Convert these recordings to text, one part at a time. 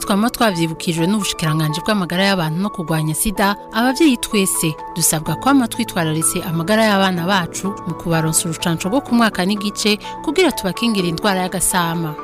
twaba twabyibukijwe n'ubushikiranganji bw'amagara y'abantu no kurwanya sida ababyeyi twese dusabwa kwama twitwararise amagara y'abana bacu mu kubaronsa urucanco rwo ku mwaka n'igice kugira tubakingira indwara y'agasama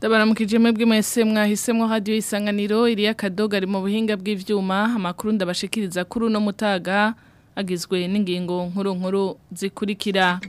Dabara mukijeme bwe mwese mwahisemwe radio isanganiro iri yakadoga ari mu buhinga bw'ivyuma amakuru ndabashikiriza kuri no mutaga agizwe n'ingingo nkuru nkuru zikurikira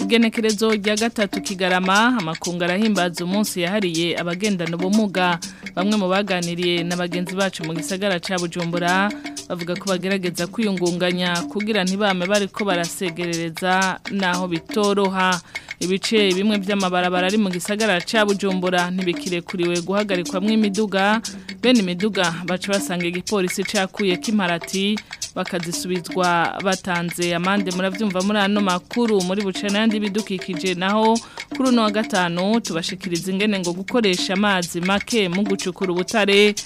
igenekerezo rya gatatu kigarama amakunga arahimbaza umunsi yahariye abagendana ubumuga bamwe mu baganiriye na bagenzi bacu mu gisagara ca Bujumbura bavuga ko bagerageza kwiyungunganya kugira ntibame bariko barasegerereza naho bitoroha ibice bimwe by'amabarabara ari mu gisagara cya bujumbura ntibikirekuriwe guhagarikwamo imiduga bene imiduga baca basanga igipolisi cyakuye k'imparati bakazisubizwa batanze amande murabyumva muri ano makuru muri buce yandi bidukikije naho kuri uno wa gatanu tubashikiriza ingene ngo gukoresha amazi make mu gucukura ubutare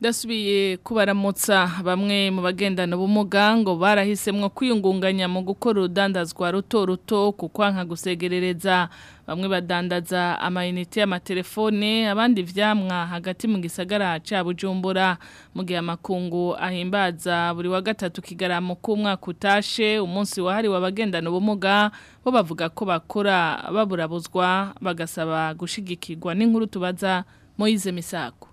dasubiye kubaramutsa bamwe mu bagendana b’umugango ngo barahisemwo kwiyungunganya mu gukora urudandazwa ruto ruto kukwanka gusegerereza bamwe badandaza amayinite y'amatelefone abandi vyamwa hagati mu gisagara ca bujumbura mu gihe amakungu ahimbaza buri wa gatatu kigaramo k'umwaka utashe umunsi wahari wabagendana ubumuga bo bavuga ko bakora baburabuzwa bagasaba gushigikirwa n'inkuru tubaza Moise Misako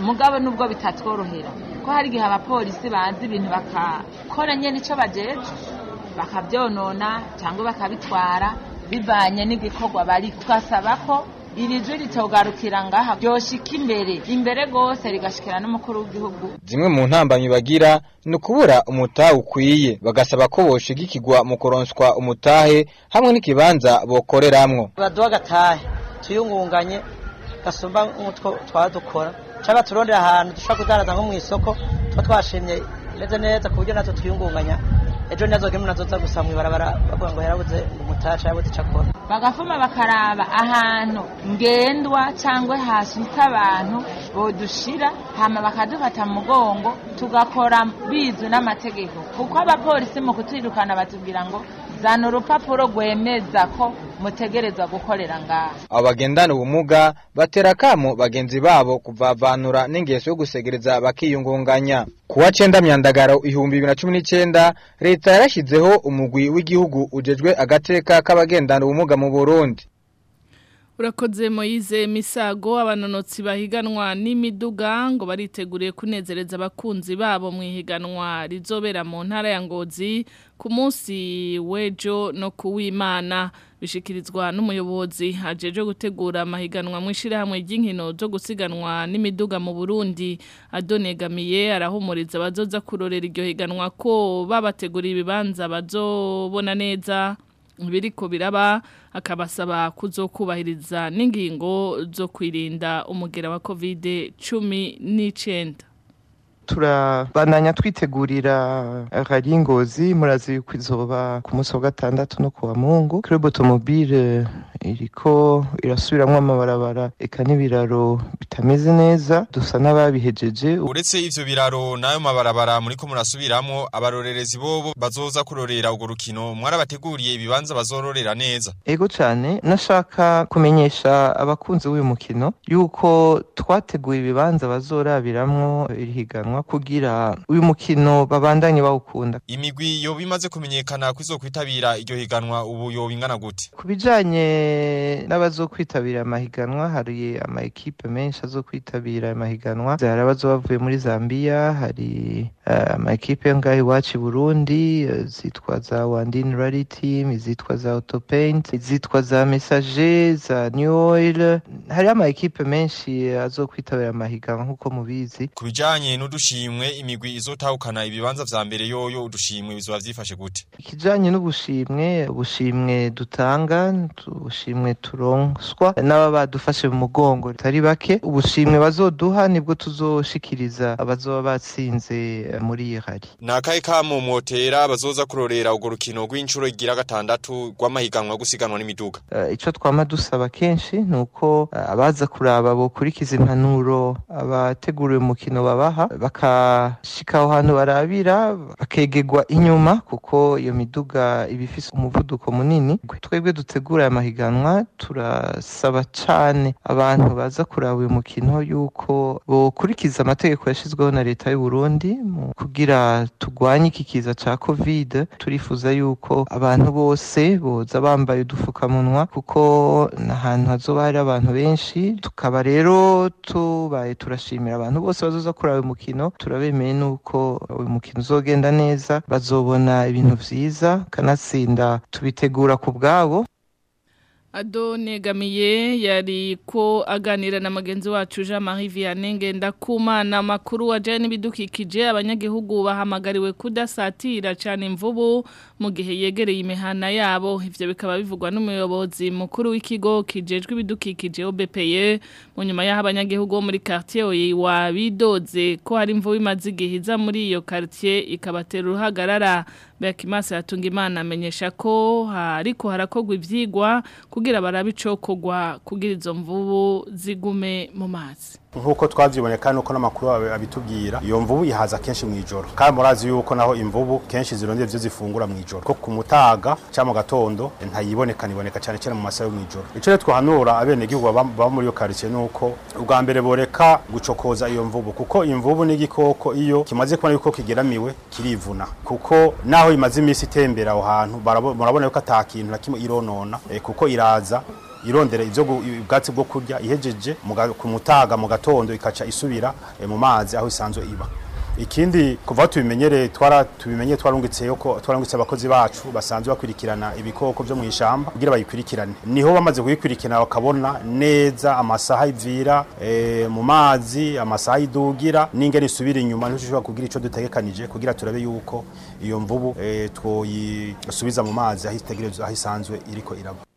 umugabo nubwo bitatworohera kuko hari igihe abapolisi bazi ibintu bakakora nyine icyo bagejwe bakabyonona cyangwa bakabitwara bivanye n'igikorwa bari tugasaba ko iri jwi ritogarukira ngaha ryoshika imbere imbere rwose rigashikira n'umukuru w'igihugu zimwe mu ntambanyi bagira ni ukubura umutahe ukwiye bagasaba ko boshigikirwa mu kuronswa umutahe hamwe n'ikibanza bokoreramwo baduha agatahe tuyungunganye gasumba nk'utwo twaba dukora cyangwa turondera ahantu dushobora kudandaza nko mu isoko tuba twashimye neza neza ku buryo natwo twiyungunganya ejo ntihazogemo nazo nza gusa mu ibarabara bavuga ngo yarabuze umutaca yarabuze icyo akora bagafuma bakaraba ahantu ngendwa cyangwa hasunika abantu bodushira hama bakadufata mu mugongo tugakora bizwi n'amategeko kuko abapolisi mu kutwirukana batubwira ngo zana urupapuro rwemeza ko mutegereza gukorera ngaha abagendana ubumuga batera akamu bagenzi babo kuvavanura n'ingeso yo gusegereza bakiyungunganya kuwa cyenda myandagaro ibihumbi bibiri na cumi n'icyenda leta yarashyizeho umugwi w'igihugu ujejwe agateka k'abagendana ubumuga mu burundi urakoze moyize misago abanonotsi bahiganwa n'imiduga ngo bariteguriye kunezereza abakunzi babo mu ihiganwa rizobera mu ntara ya ngozi ku munsi w'ejo no kuw'imana bishikirizwa n'umuyobozi ajeje gutegura amahiganwa mu ishyirahamwe ry'inkino zo gusiganwa n'imiduga mu burundi adonegamiye arahumuriza abazoza kurorera iryo higanwa ko babateguriye ibibanza bazobona neza biriko biraba akabasaba kuzokubahiriza n'ingingo zo kwirinda umugera wa covid cumi n'icyenda turabandanya twitegurira radiyo ngozi murazi yuko ku musoga wa gatandatu no kuwa mungu kirebo tomobile iriko irasubiramwo amabarabara eka n'ibiraro bitameze neza dusa n'ababihejeje uretse ivyo biraro n'ayo mabarabara muriko murasubiramwo abarorerezi bobo bazoza kurorera urwo rukino mwarabateguriye ibibanza bazororera neza ego cane nashaka kumenyesha abakunzi b'uyu mukino yuko twateguye ibibanza bazorabiramwo irihiganwa kugira uyu mukino babandanye bawukunda imigwi yoba imaze kumenyekana kwizo kwitabira iryo higanwa ubu yoba ingana gute kubijanye Eh, n'abazokwitabira amahiganwa hari ama ekipe menshi azokwitabira amahiganwa hari bavuye muri Zambia hari eh, ama ekipe ngaho iwacu i Burundi zitwa za Wandin Rally Team izitwa za Auto Paint izitwa za Messager za New Oil hari ama ekipe menshi kwitabira amahiganwa nkuko mubizi kubijanye n'udushimwe imigwi izotahukana ibibanza vya mbere yoyo udushimwe bizoba vyifashe gute ikijanye n'ubushimwe ubushimwe dutanga ubushimwe udushimwe turonswa n'aba badufashe mu mugongo batari bake ubushimwe bazoduha nibwo tuzoshikiriza abazoba batsinze muri iyi hari ni akahe kamumotera abazoza kurorera urwo rukino rw'inshuro igira gatandatu rw'amahiganwa gusiganwa n'imiduga eh, icyo twama dusaba kenshi ni uko eh, abaza kuraba bukurikiza impanuro abateguriwe umukino babaha bakashika aho hantu barabira bakegegwa inyuma kuko iyo miduga iba ifise umuvuduko munini twebwe dutegura aya mahiganwa siganwa turasaba cyane abantu baza kuraba uyu mukino yuko bokurikiza amategeko yashyizweho na leta y'u Burundi kugira turwanye iki kiza cya kovide turifuza yuko abantu bose boza bambaye udupfukamunwa kuko n'ahantu hazoba hari abantu benshi tukaba rero tubaye turashimira abantu bose bazoza kuraba uyu mukino turabemeye nuko uyu mukino uzogenda neza bazobona ibintu byiza kanatsinda tubitegura ku bwabo negamiye yari ko aganira na magenzi wacu Jean Marie Vianney Ngendakumana makuru waje n'ibidukikije abanyagihugu bahamagariwe kudasatira cyane imvubu mu gihe yegereye imihana yabo ivyo bikaba bivugwa n'umuyobozi mukuru w'ikigo kijejwe ibidukikije OBPE mu nyuma y'aho abanyagihugu muri quartier wa bidoze ko hari imvubu imaze igihiza muri iyo quartier ikabatera uruhagarara Bakimasa yatunga imana amenyesha ko hariko harakogwa ivyigwa kugira kugira barabe kugira izo mvubu zigume mu mazi nk'uko twabyiboneye kandi uko n'amakuru abitubwira iyo mvubu ihaza kenshi mu ijoro kandi murazi yuko naho imvubu kenshi zirondera ibyo zifungura mu ijoro ko ku mutaga cyangwa mu gatondo ntayiboneka iboneka cyane cyane mu masaha yo mu ijoro icyo rero twahanura abenegihugu baba muri iyo karitsiye ni uko ubwa mbere boreka gucokoza iyo mvubu kuko imvubu n'igikoko iyo kimaze kubona yuko kigeramiwe kirivuna kuko naho imaze iminsi itembera aho hantu murabona yuko atakintu na kimwe ironona eh, kuko iraza irondera ibyo ubwatsi bwo kurya ihejeje ku mutaga mu gatondo ikaca isubira eh, mu mazi aho isanzwe iba ikindi kuva tubimenyere twara tubimenye twarungitse ko twarungitse abakozi bacu basanzwe bakurikirana ibikoko byo mu ishamba kugira bayikurikirane niho bamaze kuyikurikirana bakabona neza amasaha ivira eh, mu mazi amasaha idugira ninge nisubira inyuma ntushobora kugira icyo dutegekanije kugira turabe yuko iyo mvubu e, eh, twoyisubiza mu mazi aho itegerezwa aho isanzwe iriko iraba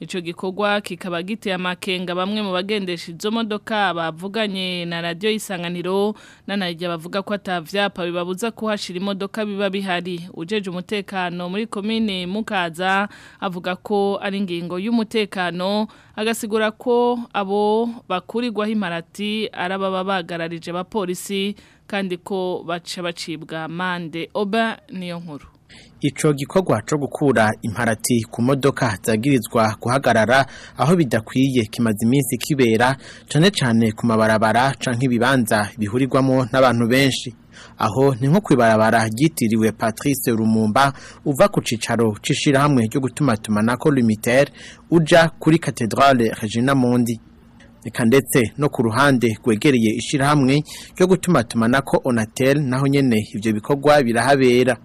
icyo gikorwa kikaba giteye amakenga bamwe mu bagendesha izo modoka bavuganye na radiyo isanganiro nanajya bavuga ko atabyapa bibabuza kuhashyira imodoka biba bihari ujeje umutekano muri komine mukaza avuga ko ari ingingo y'umutekano agasigura ko abo bakurirwaho imparati ari abapolisi kandi ko baca bacibwa mande oba niyo nkuru Ico gikorwa co gukura imparati ku modoka zagirizwa guhagarara aho bidakwiye kimaze iminsi kibera cane cane ku mabarabara canke ibibanza bihurirwamo n'abantu benshi aho ni nko kwibarabara ryitiriwe Patrice Rumumba uva ku cicaro cishirahamwe ryo gutuma ko Lumiter uja kuri Cathedrale Regina Mondi reka ndetse no ku ruhande rwegereye cyo ryo gutuma ko Onatel naho nyene ibyo bikorwa birahabera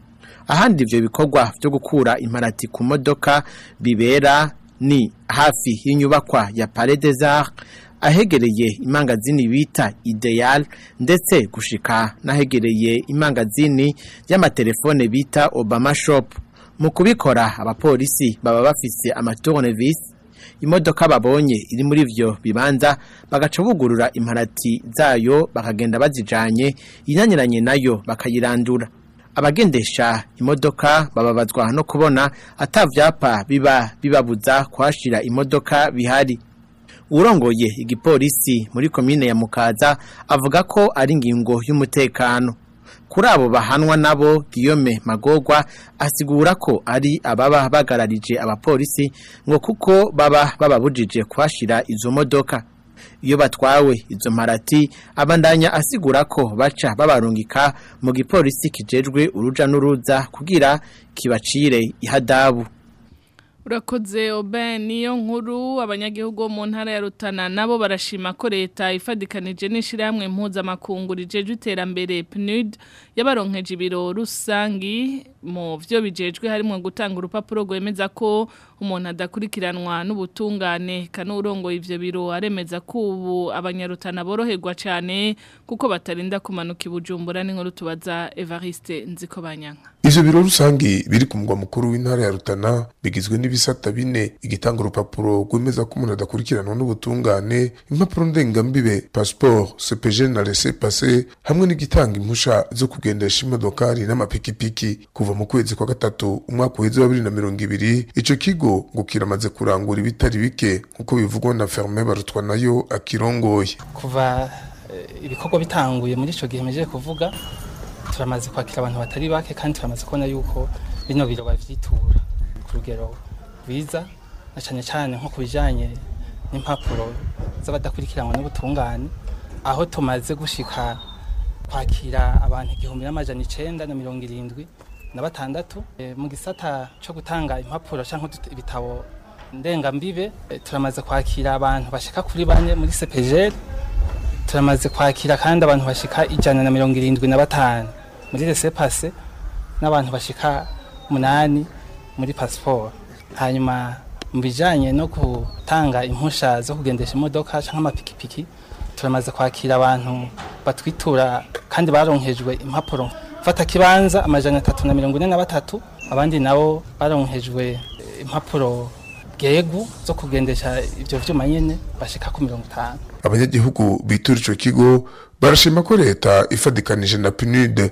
ahandi ibyo bikorwa byo gukura imparati ku modoka bibera ni hafi y'inyubakwa ya Palais des Arts ahegereye imangazini bita ideal ndetse gushika n'ahegereye imangazini y'amatelefone bita obama shop mu kubikora abapolisi baba bafise amatournevis imodoka babonye iri muri ibyo bibanza bagaca bugurura imparati zayo bakagenda bazijanye inanyuranye nayo bakayirandura abagendesha imodoka bababazwa no kubona atavyapa biba bibabuza kuhashira imodoka bihari urongoye igipolisi muri komine ya mukaza avuga ko ari ngingo y'umutekano kuri abo bahanwa nabo Guillaume magogwa asigura ko ari ababa bagararije abapolisi ngo kuko baba bababujije kwashira izo modoka iyo batwawe izo marati abandanya asigura ko baca babarungika mu gipolisi kijejwe uruja n'uruza kugira kibacire ihadabu urakoze obe niyo nkuru abanyagihugu mu ntara ya rutana nabo barashima ko leta ifadikanije n'ishyirahamwe mpuzamakungu rijejwe iterambere PNUD yabaronkeje ibiro rusangi mu byo bijejwe harimo gutanga urupapuro rwemeza ko umuntu adakurikiranwa n'ubutungane kanurongoye ivyo biro aremeza ko ubu abanyarutana boroherwa cyane kuko batarinda kumanuka ibujumbura n'inkuru tubaza Evariste Nzikobanyanga ivyo biro rusangi biri ku mugwa mukuru w'intara ya rutana bigizwe y'ibisata bine igitanga urupapuro rwemeza ko umuntu adakurikiranwa n'ubutungane impapuro ndengambibe pasiporo sepeje na rese pase hamwe n'igitanga impusha zo kugendesha imodokari n'amapikipiki kuva mu kwezi kwa gatatu umwaka uheze wa bibiri na mirongo ibiri ico kigo ngo kiramaze kurangura ibitari bike nk'uko bivugwa na Ferme Barutwa nayo akirongoye kuva eh, ibikorwa bitanguye muri ico gihe mejeje kuvuga turamaze kwakira abantu batari bake kandi turamaze kubona yuko bino biro bavyitura ku rugero biza na cyane cyane nko ku bijyanye n'impapuro z'abadakurikiranwa n'ubutungane aho tumaze gushika kwakira abantu igihumbi n'amajana icyenda na mirongo irindwi na batandatu e, mu gisata cyo gutanga impapuro cyangwa ibitabo ndengambibe e, turamaze kwakira abantu bashika kuri bane muri sepejeri turamaze kwakira kandi abantu bashika ijana na mirongo irindwi na batanu muri resepase n'abantu bashika umunani muri pasiporo hanyuma mu bijyanye no kutanga impusha zo kugendesha imodoka cyangwa amapikipiki turamaze kwakira abantu batwitura kandi baronkejwe impapuro mfata kibanza amajana atatu na mirongo ine na batatu abandi nabo baronkejwe impapuro gegu zo kugendesha ibyo byuma nyine bashika ku mirongo itanu abanyagihugu bitura icyo kigo barashima ko leta ifatikanije na pinide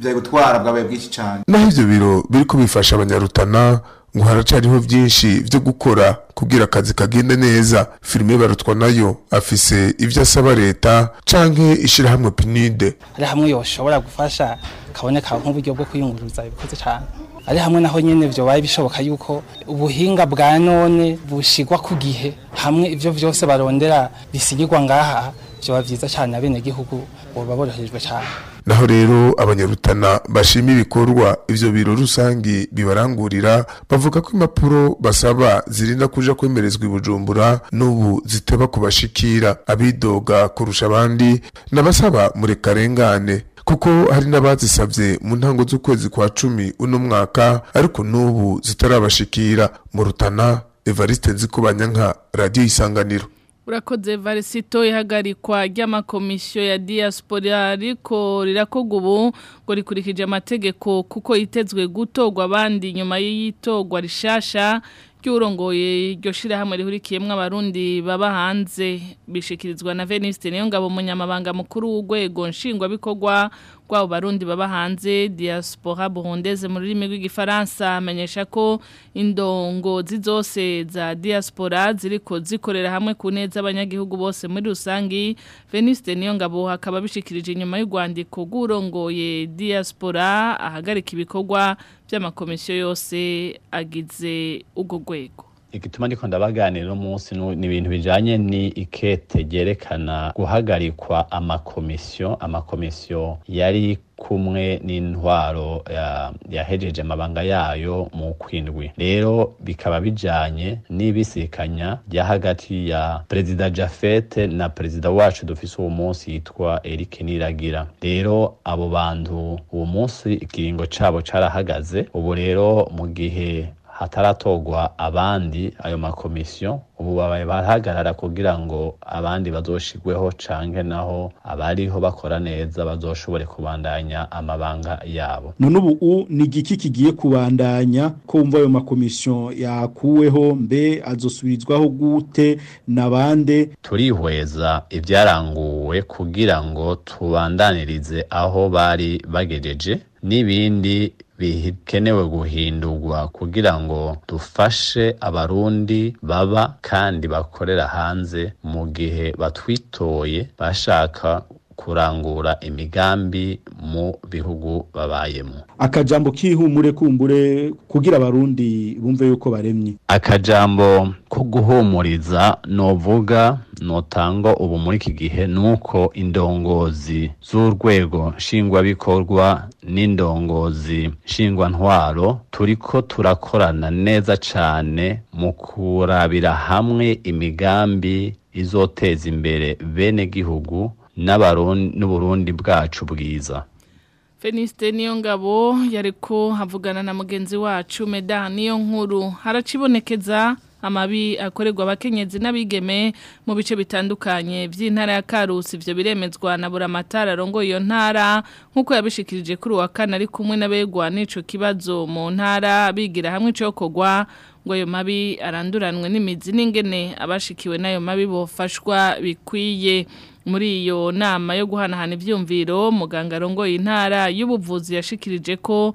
byari gutwara bwabaye bwinshi cyane naho ibyo biro biri kubifasha abanyarutana ngo haracariho byinshi byo gukora kubwira akazi kagende neza filime barutwa nayo afise ibyo asaba leta canke ishirahamwe pinide hari hamwe yoshobora gufasha kaboneka nk'uburyo bwo kwiyunguruza ibikoze cyane ari hamwe naho nyine byobaye bishoboka yuko ubuhinga bwa none bushigwa ku gihe hamwe ibyo byose barondera bisigirwa ngaha byaba byiza cyane abenegihugu baba boroherejwe cyane naho rero abanyarutana bashima ibikorwa ibyo biro rusange bibarangurira bavuga ko impapuro basaba zirinda kuja kwemerezwa ibujumbura n'ubu zitaba kubashikira abidoga kurusha abandi n'abasaba murekarengane kuko hari n'abazisabye mu ntango z'ukwezi kwa cumi uno mwaka ariko n'ubu zitarabashikira mu rutana evariste nzikubanya nka radiyo isanganiro urakoze varisito ihagarikwa ry'amakomisiyo ya diaspora ariko rirakoga ubu ngo rikurikije amategeko kuko itezwe gutogwa abandi nyuma y'itogwa rishasha ry'urongoye iryo shirahamwe rihurikiyemwo abarundi baba hanze bishikirizwa na Veniste Niyongabo munyamabanga mukuru w'urwego nshingwabikorwa rw'abo barundi baba hanze diaspora burundaise mu rurimi rw'igifaransa amenyesha ko indongo zizose za diaspora ziriko zikorera hamwe ku neza abanyagihugu bose muri rusangi Veniste Niyongabo hakaba bishikirije inyuma y'urwandiko rw'urongoye diaspora ahagarika ibikorwa by'amakomisiyo yose agize urwo rwego igituma ariko ndabaganira uno munsi ni ibintu bijyanye ni ikete ryerekana guhagarikwa amakomisiyo amakomisiyo yari kumwe n'intwaro yahejeje amabanga yayo mu kwindwi rero bikaba bijyanye n'ibisikanya rya hagati ya perezida jafete na perezida wacu dufise uwo munsi yitwa eric niragira rero abo bantu uwo munsi ikiringo cabo cyarahagaze ubu rero mu gihe hataratorwa abandi ayo makomisiyo ubu babaye barahagarara kugira ngo abandi bazoshigweho canke naho abariho bakora neza bazoshobore kubandanya amabanga yabo none ubu ni igiki kigiye kubandanya kumva ayo makomisiyo yakuweho mbe azosubirizwaho gute nabande turihweza ibyaranguwe kugira ngo tubandanirize aho bari bagejeje n'ibindi bikenewe guhindurwa kugira ngo dufashe abarundi baba kandi bakorera hanze mu gihe batwitoye bashaka kurangura imigambi mu bihugu babayemo akajambo kihumure kumbure kugira abarundi bumve yuko baremye akajambo ko guhumuriza novuga notango ubu muri iki gihe nuko indongozi z'urwego nshingwabikorwa n'indongozi nshingwantwaro turiko turakorana neza cane mu kurabira hamwe imigambi izoteza imbere bene gihugu n'uburundi bwacu bwiza Feniste niyo ngabo yariko havugana na mugenzi wacu meda niyo nkuru haracibonekeza amabi akorerwa abakenyezi n'abigeme mu bice bitandukanye by'intara ya Karusi ibyo biremezwa na buramatara rongo iyo ntara nkuko yabishikirije kuri wa kane ari kumwe n'abegwa n’icyo kibazo mu ntara bigira hamwe cyokorwa ngo ayo mabi aranduranwe n'imizi n'ingene abashikiwe n'ayo mabi bofashwa bikwiye muri iyo nama yo guhanahana ibyumviro muganga arongoye intara y'ubuvuzi yashikirije ko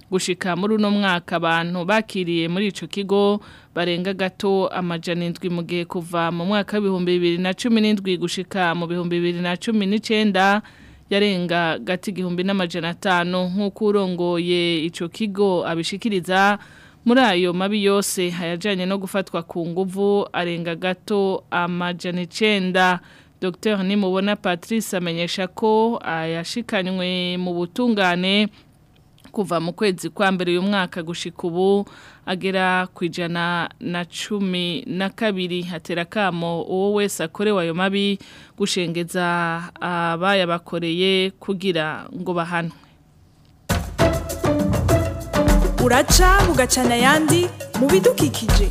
gushika muri uno mwaka abantu bakiriye muri icyo kigo barenga gato amajana indwi mu gihe kuva mu mwaka w'ibihumbi bibiri na cumi n'indwi gushika mu bihumbi bibiri na cumi n'icyenda yarenga gati igihumbi n'amajana atanu nk'uko urongoye icyo kigo abishikiriza muri ayo mabi yose hayajyanye no gufatwa ku nguvu arenga gato amajana icyenda dr nimubona patrice amenyesha ko ayashikanywe mu butungane kuva mu kwezi kwa mbere uyu mwaka gushika ubu agera ku ijana na cumi na kabiri hatera akamo uwo wese akorewe ayo mabi gushengeza abayabakoreye kugira ngo bahanwe uraca mugacana ayandi mu bidukikije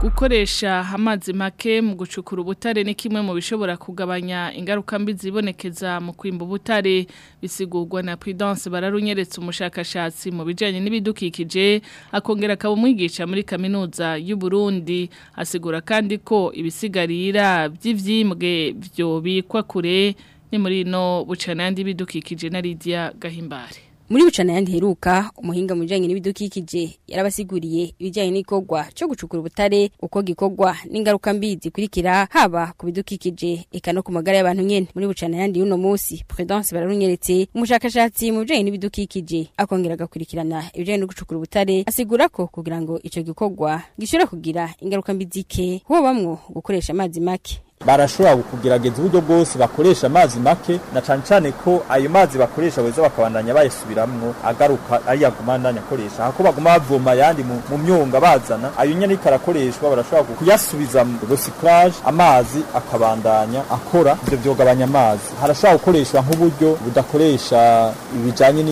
gukoresha amazi make mu gucukura ubutare ni kimwe mu bishobora kugabanya ingaruka mbi zibonekeza mu kwimba ubutare bisigurwa na Prudence bararunyeretse umushakashatsi mu bijyanye n'ibidukikije akongera akaba umwigisha muri kaminuza y'u Burundi asigura kandi ko ibisigarira byo bikwa kure ni muri no bucanandi bidukikije na Lydia Gahimbare muri bucana yangiheruka umuhinga mu bijyanye n'ibidukikije yarabasiguriye ibijyanye n’ikogwa cyo gucukura ubutare uko gikogwa n'ingaruka mbi zikurikira haba ku bidukikije eka no ku magara y'abantu nyene muri bucana yandi y'uno munsi Prudence bararunyeretse umushakashatsi mu bijyanye n'ibidukikije akongera agakurikirana ibijyanye no gucukura ubutare asigura ko kugira ngo icyo gikogwa gishobora kugira ingaruka mbi zike huwo bamwo gukoresha amazi make barashobora kugerageza uburyo bwose bakoresha amazi make na cyane cyane ko ayo mazi bakoresha beza bakabandanya bayasubiramwo agaruka ari agumandanya akoresha hako baguma bavoma ayandi mu myunga bazana ayo nyene ariko barashobora kuyasubiza mu recyclage amazi akabandanya akora ivyo vyogabanya amazi harashobora gukoreshwa nk'uburyo budakoresha ibijyanye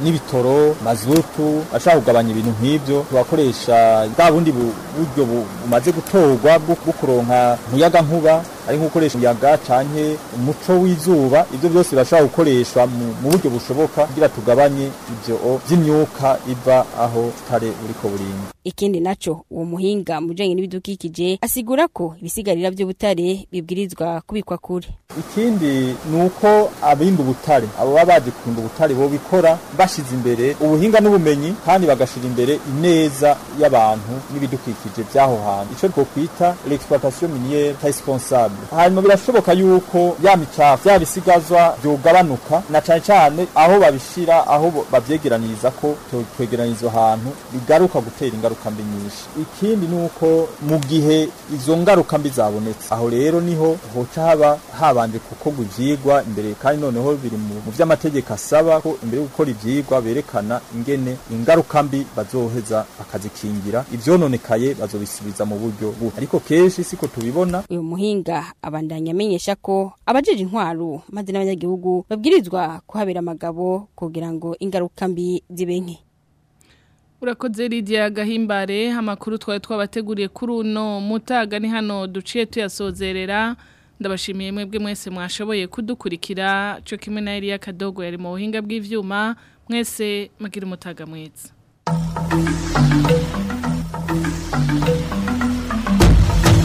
n'ibitoro mazutu ashobora kugabanya ibintu nk'ibyo tubakoresha bwa bundi buryo bumaze gutorwa bwo kuronka umuyaga nkuba ari nko umuyaga cyane umuco w'izuba ibyo byose birashobora gukoreshwa mu buryo bushoboka kugira tugabanye ibyo by'imyuka iva aho kare uriko burinda ikindi naco uwo muhinga mu bijanye n'ibidukikije asigura ko ibisigarira by'ubutare bibwirizwa kubikwa kure ikindi ni uko abimba ubutare abo baba bazi ubutare bo bikora bashize imbere ubuhinga n'ubumenyi kandi bagashira imbere ineza y'abantu n'ibidukikije by'aho hantu icyo twokwita l'exploitation minière responsable ntabwo hanyuma birashoboka yuko ya micafu bya bisigazwa byogabanuka na cyane cyane aho babishyira aho babyegeraniriza ko twegeraniza ahantu bigaruka gutera ingaruka mbi nyinshi ikindi ni uko mu gihe izo ngaruka mbi zabonetse aho rero niho hoca haba habanje gukorwa ibyigwa imbere kandi noneho biri mu by'amategeko asaba ko imbere yo gukora ibyigwa berekana ingene ingaruka mbi bazoheza bakazikingira ibyononekaye bazobisubiza mu buryo bubi ariko kenshi siko tubibona uyu muhinga abandanya amenyesha ko abajije intwaro maze n'abanyagihugu babwirizwa kuhabera amagabo kugira ngo ingaruka mbi zibe nke urakoze Lydia gahimbare amakuru twari twabateguriye kuri uno mutaga ni hano duciye tuyasozerera ndabashimiye mwebwe mwese mwashoboye kudukurikira cyo kimwe na Elia Kadogo yari mu buhinga bw'ivyuma mwese mugira umutaga mwiza